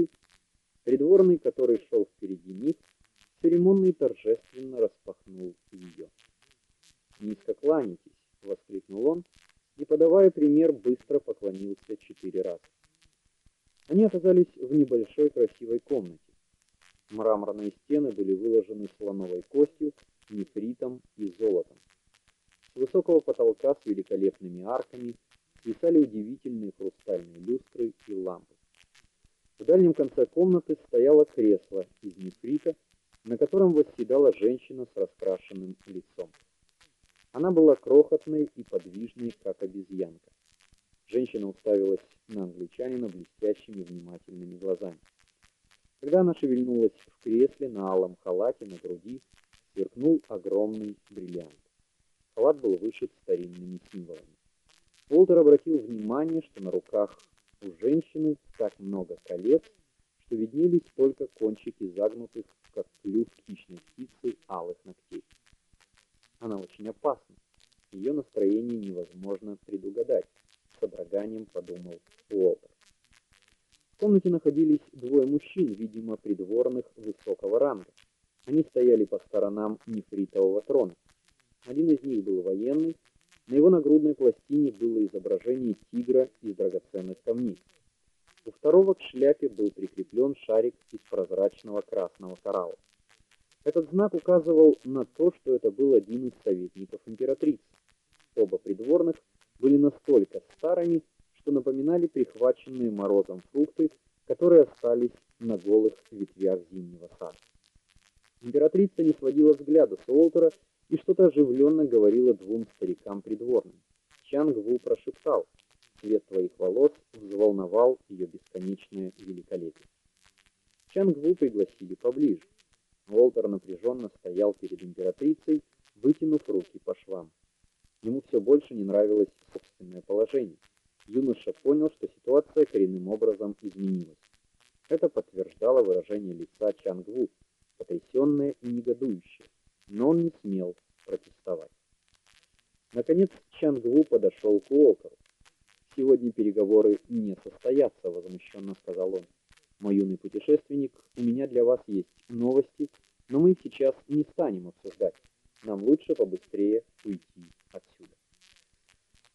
двери, придворный, который шел впереди них, церемонно и торжественно распахнул ее. "Низко кланяйтесь", воскликнул он и, подавая пример, быстро поклонился четыре раза. Они оказались в небольшой красивой комнате. Мраморные стены были выложены слоновой костью, нефритом и золотом. С высокого потолка с великолепными арками свисали удивительные хрустальные люстры и лампы. В дальнем конце комнаты стояло кресло из нефрита, на котором восседала женщина с раскрашенным лицом. Она была крохотной и подвижной, как обезьянка. Женщина уставилась на англичанина блестящими внимательными глазами. Когда она шевельнулась в кресле на алом халате на груди, сверкнул огромный бриллиант. Халат был вышит старинными символами. Уолтер обратил внимание, что на руках у женщины так много колец, что виднелись только кончики загнутых, как клюв хищной птицы, алых ногтей. Она очень опасна. Ее настроение невозможно предугадать, с содроганием подумал Уолтер. В комнате находились двое мужчин, видимо, придворных высокого ранга. Они стояли по сторонам нефритового трона. Один из них был военный, на его нагрудной пластине было изображение тигра из драгоценных камней. У второго к шляпе был прикреплен шарик из прозрачного красного коралла. Этот знак указывал на то, что это был один из советников императрицы. Оба придворных были настолько старыми, что напоминали прихваченные морозом фрукты, которые остались на голых ветвях зимнего сада. Императрица не сводила взгляда с Уолтера и что-то оживленно говорила двум старикам придворным. Чанг Ву прошептал: "Цвет твоих волос взволновал ее бесконечное великолепие". Чанг Ву пригласили поближе. Уолтер напряженно стоял перед императрицей, вытянув руки по швам. Ему все больше не нравилось собственное положение юноша понял, что ситуация коренным образом изменилась. Это подтверждало выражение лица Чангву, потрясённое и негодующее, но он не смел протестовать. Наконец Чангву подошел к Уолтеру. Сегодня переговоры не состоятся, возмущенно сказал он. Мой юный путешественник, у меня для вас есть новости, но мы сейчас не станем обсуждать. Нам лучше побыстрее уйти отсюда.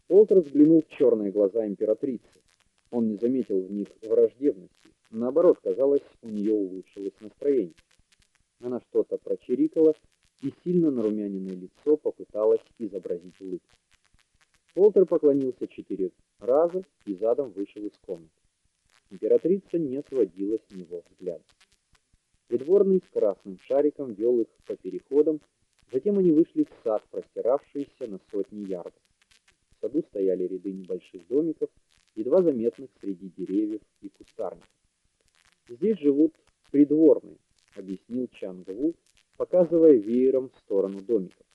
Уолтер взглянул в черные глаза императрицы. Он не заметил в них враждебности. Наоборот, казалось, у нее улучшилось настроение. Она что-то прочирикала, сильно нарумяненное лицо попыталась изобразить улыбку. Уолтер поклонился четыре раза и задом вышел из комнаты. Императрица не сводила с него взгляда. Придворный с красным шариком вел их по переходам, затем они вышли в сад, простиравшийся на сотни ярдов саду стояли ряды небольших домиков, едва заметных среди деревьев и кустарников. Здесь живут придворные, объяснил Чангву, показывая веером в сторону домиков.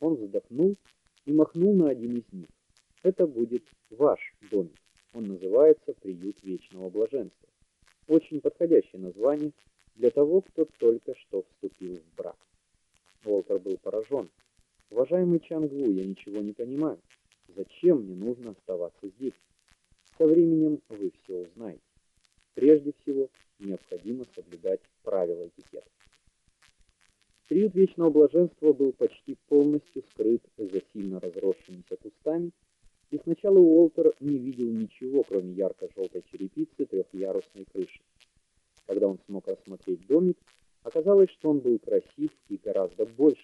Он вздохнул и махнул на один из них. Это будет ваш домик. Он называется Приют вечного блаженства. Очень подходящее название для того, кто только что вступил в брак. Волтер был поражен. Уважаемый Чангву, я ничего не понимаю. Зачем мне нужно оставаться здесь? Со временем вы все узнаете. Прежде всего, необходимо соблюдать вечного блаженства был почти полностью скрыт за сильно разросшимися кустами, и сначала Уолтер не видел ничего, кроме ярко желтой черепицы трехъярусной крыши. Когда он смог рассмотреть домик, оказалось, что он был красив и гораздо больше,